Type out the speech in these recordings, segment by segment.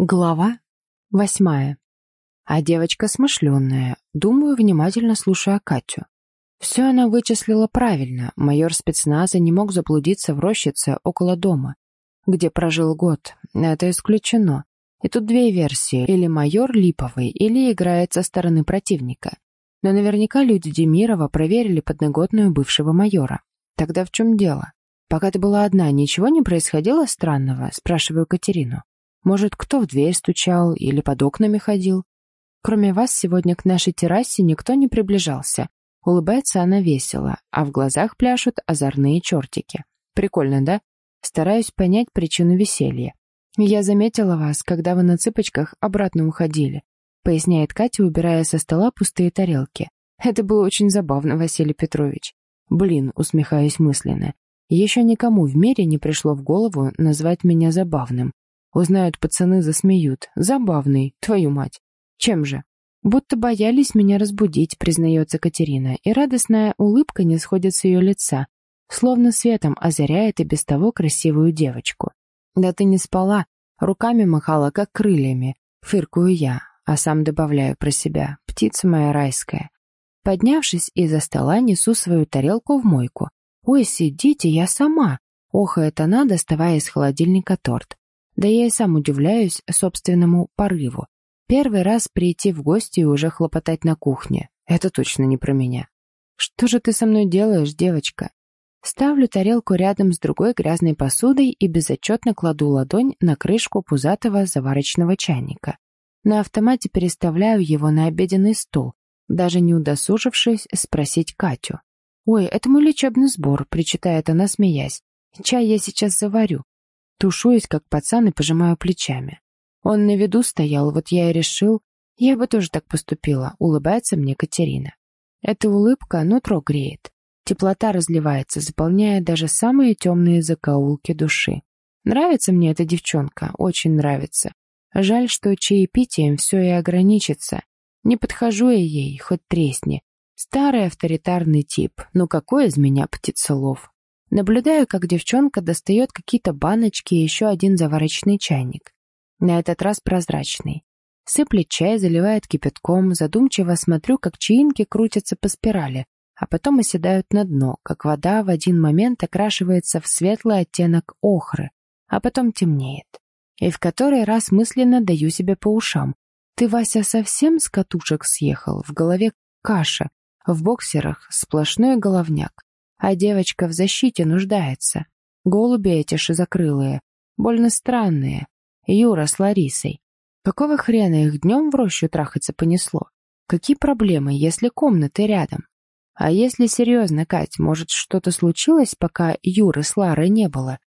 Глава восьмая. А девочка смышленная, думаю, внимательно слушая Катю. Все она вычислила правильно. Майор спецназа не мог заблудиться в рощице около дома, где прожил год. Это исключено. И тут две версии. Или майор липовый, или играет со стороны противника. Но наверняка люди Демирова проверили подноготную бывшего майора. Тогда в чем дело? Пока ты была одна, ничего не происходило странного? Спрашиваю Катерину. Может, кто в дверь стучал или под окнами ходил? Кроме вас, сегодня к нашей террасе никто не приближался. Улыбается она весело, а в глазах пляшут озорные чертики. Прикольно, да? Стараюсь понять причину веселья. Я заметила вас, когда вы на цыпочках обратно уходили, поясняет Катя, убирая со стола пустые тарелки. Это было очень забавно, Василий Петрович. Блин, усмехаюсь мысленно. Еще никому в мире не пришло в голову назвать меня забавным. Узнают пацаны, засмеют. Забавный, твою мать. Чем же? Будто боялись меня разбудить, признается Катерина, и радостная улыбка не сходит с ее лица, словно светом озаряет и без того красивую девочку. Да ты не спала, руками махала, как крыльями. Фыркую я, а сам добавляю про себя. Птица моя райская. Поднявшись из-за стола, несу свою тарелку в мойку. «Ой, сидите, я сама!» Охает она, доставая из холодильника торт. Да я и сам удивляюсь собственному порыву. Первый раз прийти в гости и уже хлопотать на кухне. Это точно не про меня. Что же ты со мной делаешь, девочка? Ставлю тарелку рядом с другой грязной посудой и безотчетно кладу ладонь на крышку пузатого заварочного чайника. На автомате переставляю его на обеденный стол, даже не удосужившись спросить Катю. «Ой, это мой лечебный сбор», — причитает она, смеясь. «Чай я сейчас заварю. Тушуюсь, как пацан, и пожимаю плечами. Он на виду стоял, вот я и решил. Я бы тоже так поступила, улыбается мне Катерина. Эта улыбка нутро греет. Теплота разливается, заполняя даже самые темные закоулки души. Нравится мне эта девчонка, очень нравится. Жаль, что чаепитием все и ограничится. Не подхожу я ей, хоть тресни. Старый авторитарный тип, ну какой из меня птицелов? Наблюдаю, как девчонка достает какие-то баночки и еще один заварочный чайник. На этот раз прозрачный. Сыплет чай, заливает кипятком, задумчиво смотрю, как чаинки крутятся по спирали, а потом оседают на дно, как вода в один момент окрашивается в светлый оттенок охры, а потом темнеет. И в который раз мысленно даю себе по ушам. Ты, Вася, совсем с катушек съехал, в голове каша, в боксерах сплошной головняк. А девочка в защите нуждается. Голуби эти шизокрылые, больно странные. Юра с Ларисой. Какого хрена их днем в рощу трахаться понесло? Какие проблемы, если комнаты рядом? А если серьезно, Кать, может, что-то случилось, пока Юры с Ларой не было?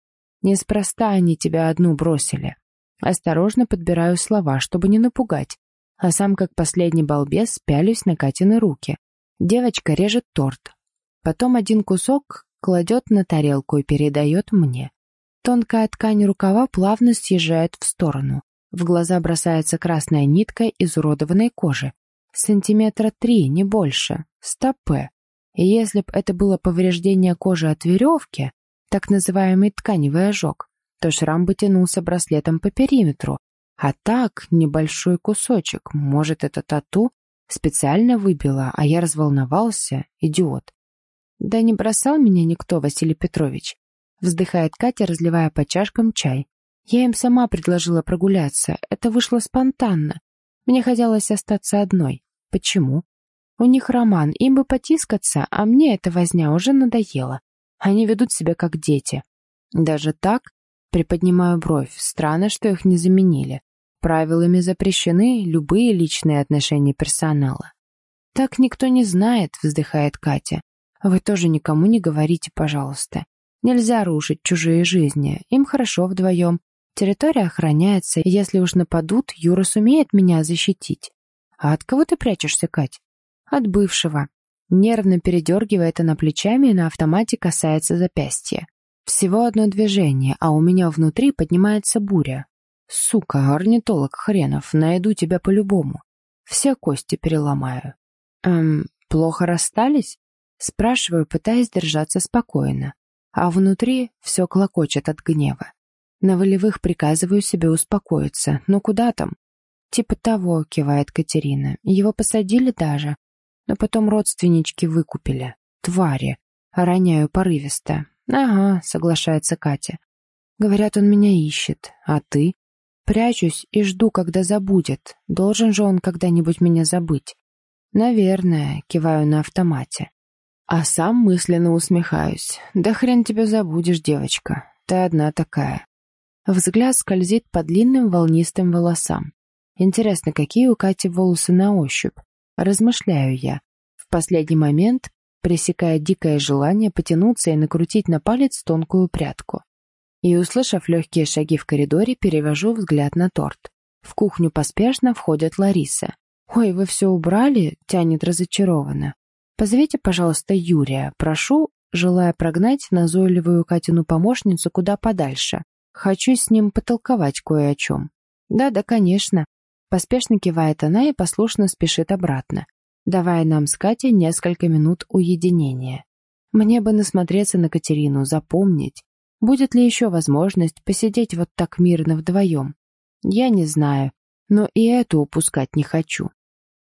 Неспроста они тебя одну бросили. Осторожно подбираю слова, чтобы не напугать, а сам, как последний балбес, пялюсь на Катины руки. Девочка режет торт, Потом один кусок кладет на тарелку и передает мне. Тонкая ткань рукава плавно съезжает в сторону. В глаза бросается красная нитка изуродованной кожи. Сантиметра три, не больше. Стопе. И если б это было повреждение кожи от веревки, так называемый тканевый ожог, то шрам бы тянулся браслетом по периметру. А так, небольшой кусочек. Может, это тату специально выбила, а я разволновался, идиот. «Да не бросал меня никто, Василий Петрович», вздыхает Катя, разливая по чашкам чай. «Я им сама предложила прогуляться. Это вышло спонтанно. Мне хотелось остаться одной. Почему? У них роман, им бы потискаться, а мне эта возня уже надоела. Они ведут себя как дети. Даже так? Приподнимаю бровь. Странно, что их не заменили. Правилами запрещены любые личные отношения персонала. «Так никто не знает», — вздыхает Катя. Вы тоже никому не говорите, пожалуйста. Нельзя рушить чужие жизни. Им хорошо вдвоем. Территория охраняется, и если уж нападут, Юра сумеет меня защитить. А от кого ты прячешься, Кать? От бывшего. Нервно передергивает она плечами и на автомате касается запястья. Всего одно движение, а у меня внутри поднимается буря. Сука, орнитолог хренов, найду тебя по-любому. Все кости переломаю. Эм, плохо расстались? Спрашиваю, пытаясь держаться спокойно, а внутри все клокочет от гнева. На волевых приказываю себе успокоиться. Но куда там? Типа того, кивает Катерина. Его посадили даже. Но потом родственнички выкупили. Твари. Роняю порывисто. Ага, соглашается Катя. Говорят, он меня ищет. А ты? Прячусь и жду, когда забудет. Должен же он когда-нибудь меня забыть. Наверное, киваю на автомате. А сам мысленно усмехаюсь. Да хрен тебя забудешь, девочка. Ты одна такая. Взгляд скользит по длинным волнистым волосам. Интересно, какие у Кати волосы на ощупь? Размышляю я. В последний момент пресекая дикое желание потянуться и накрутить на палец тонкую прядку. И, услышав легкие шаги в коридоре, перевожу взгляд на торт. В кухню поспешно входит Лариса. «Ой, вы все убрали?» — тянет разочарованно. «Позовите, пожалуйста, Юрия. Прошу, желая прогнать назойливую Катину помощницу куда подальше. Хочу с ним потолковать кое о чем». «Да-да, конечно». Поспешно кивает она и послушно спешит обратно, давая нам с Катей несколько минут уединения. Мне бы насмотреться на Катерину, запомнить, Будет ли еще возможность посидеть вот так мирно вдвоем? Я не знаю, но и эту упускать не хочу.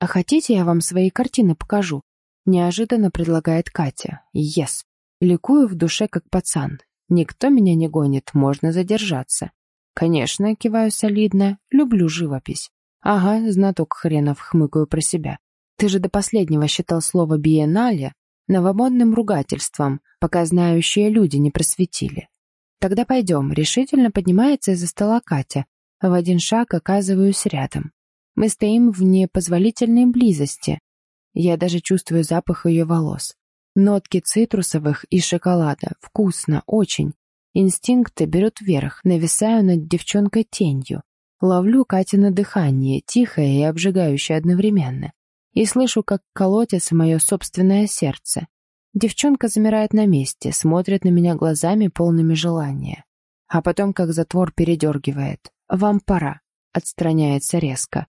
А хотите, я вам свои картины покажу? Неожиданно предлагает Катя. Yes. Ликую в душе, как пацан. Никто меня не гонит, можно задержаться. Конечно, киваю солидно, люблю живопись. Ага, знаток хренов, хмыкаю про себя. Ты же до последнего считал слово «биеннале» новомодным ругательством, пока знающие люди не просветили. «Тогда пойдем», — решительно поднимается из-за стола Катя. В один шаг оказываюсь рядом. Мы стоим в непозволительной близости. Я даже чувствую запах ее волос. Нотки цитрусовых и шоколада. Вкусно, очень. Инстинкты берут вверх, нависаю над девчонкой тенью. Ловлю Катя на дыхание, тихое и обжигающее одновременно. И слышу, как колотится мое собственное сердце. Девчонка замирает на месте, смотрит на меня глазами, полными желания. А потом, как затвор, передергивает. «Вам пора», — отстраняется резко.